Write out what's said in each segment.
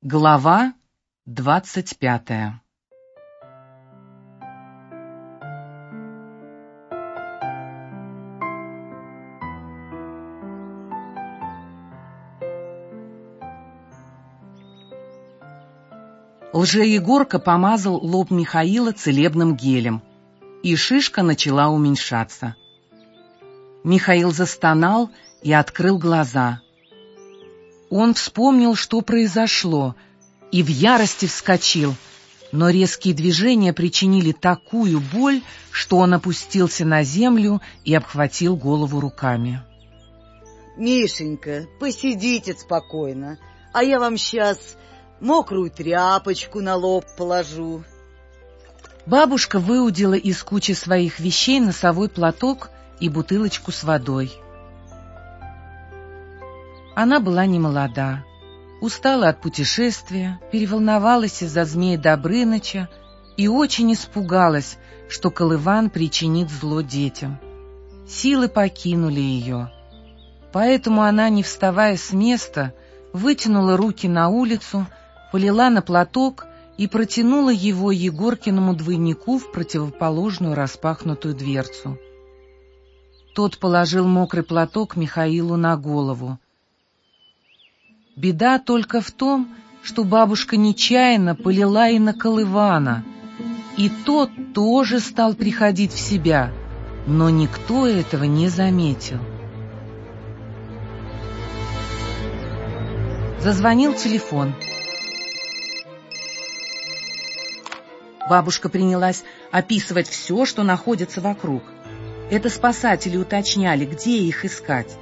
Глава двадцать пятая Лжеегорка помазал лоб Михаила целебным гелем, и шишка начала уменьшаться. Михаил застонал и открыл глаза. Он вспомнил, что произошло, и в ярости вскочил, но резкие движения причинили такую боль, что он опустился на землю и обхватил голову руками. «Мишенька, посидите спокойно, а я вам сейчас мокрую тряпочку на лоб положу». Бабушка выудила из кучи своих вещей носовой платок и бутылочку с водой. Она была не молода, устала от путешествия, переволновалась из-за змея Добрыныча и очень испугалась, что Колыван причинит зло детям. Силы покинули ее. Поэтому она, не вставая с места, вытянула руки на улицу, полила на платок и протянула его Егоркиному двойнику в противоположную распахнутую дверцу. Тот положил мокрый платок Михаилу на голову. Беда только в том, что бабушка нечаянно полила и на Колывана, и тот тоже стал приходить в себя, но никто этого не заметил. Зазвонил телефон. Бабушка принялась описывать все, что находится вокруг. Это спасатели уточняли, где их искать.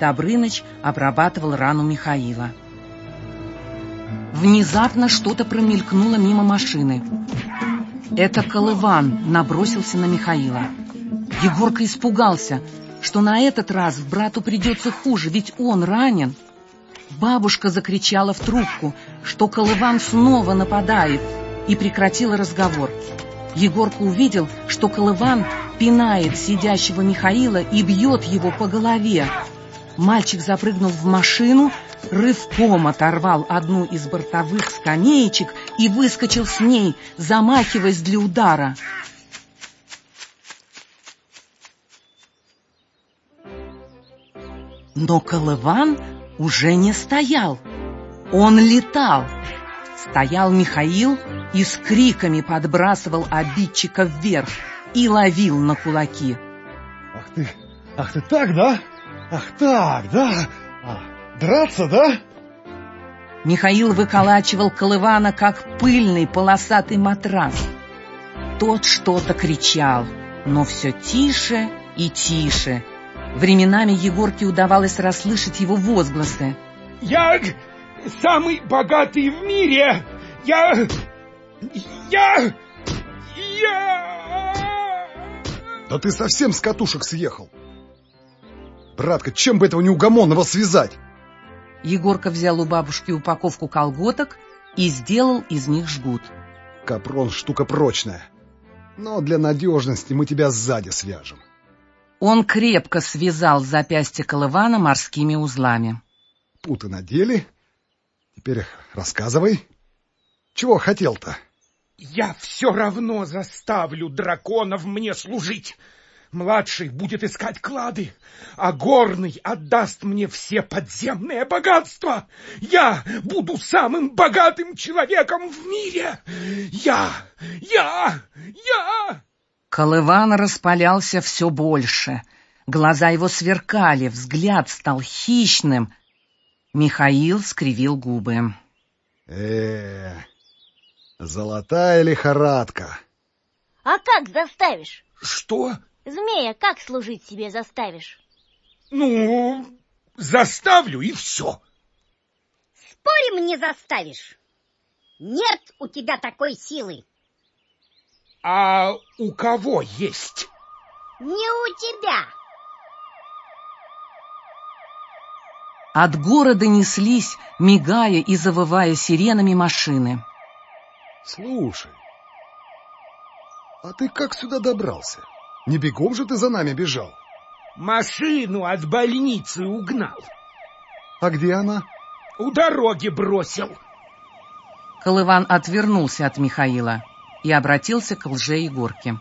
Добрыныч обрабатывал рану Михаила. Внезапно что-то промелькнуло мимо машины. Это Колыван набросился на Михаила. Егорка испугался, что на этот раз брату придется хуже, ведь он ранен. Бабушка закричала в трубку, что Колыван снова нападает, и прекратила разговор. Егорка увидел, что Колыван пинает сидящего Михаила и бьет его по голове. Мальчик запрыгнул в машину, рывком оторвал одну из бортовых скамеечек и выскочил с ней, замахиваясь для удара. Но Колыван уже не стоял. Он летал. Стоял Михаил и с криками подбрасывал обидчика вверх и ловил на кулаки. Ах ты, ах ты так, да? Ах так, да? А, драться, да? Михаил выколачивал Колывана, как пыльный полосатый матрас. Тот что-то кричал, но все тише и тише. Временами Егорке удавалось расслышать его возгласы. «Я самый богатый в мире! Я... я... я...» Да ты совсем с катушек съехал! Братка, чем бы этого неугомонного связать? Егорка взял у бабушки упаковку колготок и сделал из них жгут. Капрон штука прочная. Но для надежности мы тебя сзади свяжем. Он крепко связал запястье Колывана морскими узлами. Путы надели. Теперь рассказывай. Чего хотел-то? Я все равно заставлю драконов мне служить. Младший будет искать клады, а горный отдаст мне все подземные богатства. Я буду самым богатым человеком в мире. Я, я, я... Колыван распалялся все больше. Глаза его сверкали, взгляд стал хищным. Михаил скривил губы. э, -э золотая лихорадка. А как заставишь? Что? Змея как служить себе заставишь? Ну, заставлю и все. Спорим, не заставишь. Нет у тебя такой силы. А у кого есть? Не у тебя. От города неслись, мигая и завывая сиренами машины. Слушай, а ты как сюда добрался? Не бегом же ты за нами бежал? Машину от больницы угнал. А где она? У дороги бросил. Колыван отвернулся от Михаила и обратился к лже-Егорке.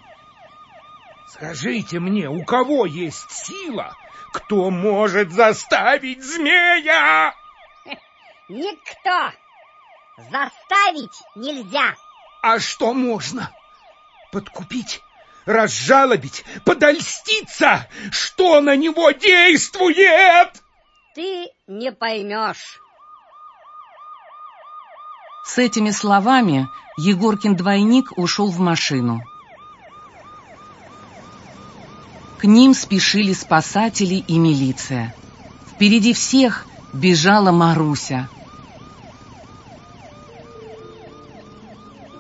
Скажите мне, у кого есть сила, кто может заставить змея? Никто! Заставить нельзя! А что можно? Подкупить? Разжалобить? Подольститься? Что на него действует? Ты не поймешь. С этими словами Егоркин двойник ушел в машину. К ним спешили спасатели и милиция. Впереди всех бежала Маруся.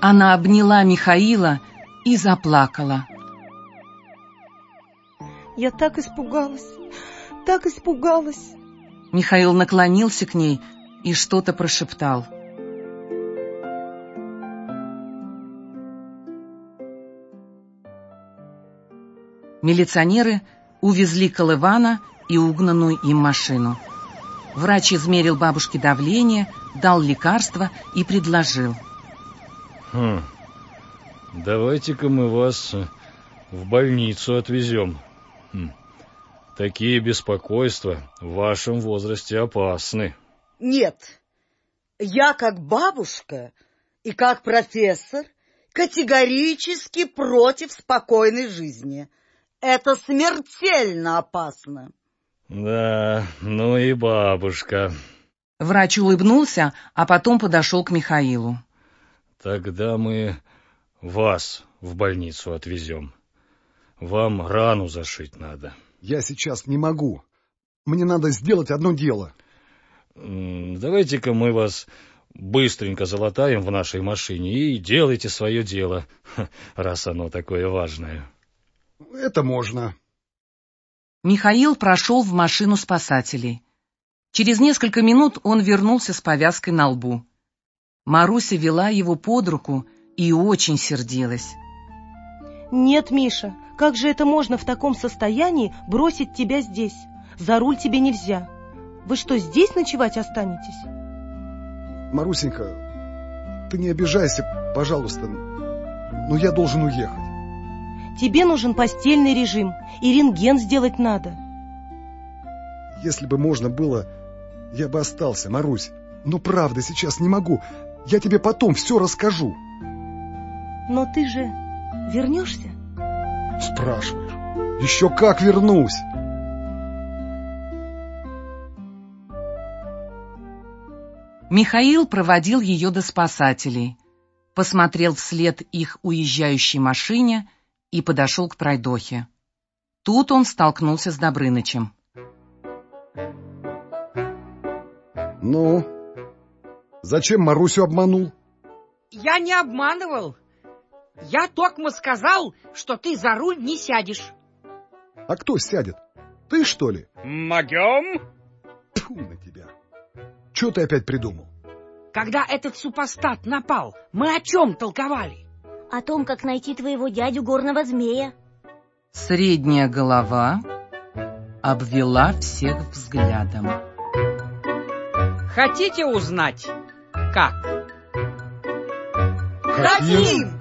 Она обняла Михаила и заплакала. Я так испугалась, так испугалась. Михаил наклонился к ней и что-то прошептал. Милиционеры увезли Колывана и угнанную им машину. Врач измерил бабушке давление, дал лекарство и предложил. Хм, давайте-ка мы вас в больницу отвезем. Такие беспокойства в вашем возрасте опасны. Нет, я как бабушка и как профессор категорически против спокойной жизни. Это смертельно опасно. Да, ну и бабушка. Врач улыбнулся, а потом подошел к Михаилу. Тогда мы вас в больницу отвезем. Вам рану зашить надо. Я сейчас не могу. Мне надо сделать одно дело. Давайте-ка мы вас быстренько залатаем в нашей машине и делайте свое дело, раз оно такое важное. Это можно. Михаил прошел в машину спасателей. Через несколько минут он вернулся с повязкой на лбу. Маруся вела его под руку и очень сердилась. Нет, Миша, как же это можно в таком состоянии бросить тебя здесь? За руль тебе нельзя. Вы что, здесь ночевать останетесь? Марусенька, ты не обижайся, пожалуйста, но я должен уехать. Тебе нужен постельный режим, и рентген сделать надо. Если бы можно было, я бы остался, Марусь. Но правда, сейчас не могу. Я тебе потом все расскажу. Но ты же вернешься? Спрашиваешь. Еще как вернусь. Михаил проводил ее до спасателей, посмотрел вслед их уезжающей машине и подошел к пройдохе. Тут он столкнулся с Добрынычем. Ну, зачем Марусю обманул? Я не обманывал. Я токмо сказал, что ты за руль не сядешь. А кто сядет? Ты, что ли? Могем? Тьфу на тебя. Что ты опять придумал? Когда этот супостат напал, мы о чем толковали? О том, как найти твоего дядю горного змея. Средняя голова обвела всех взглядом. Хотите узнать, как? Хотим!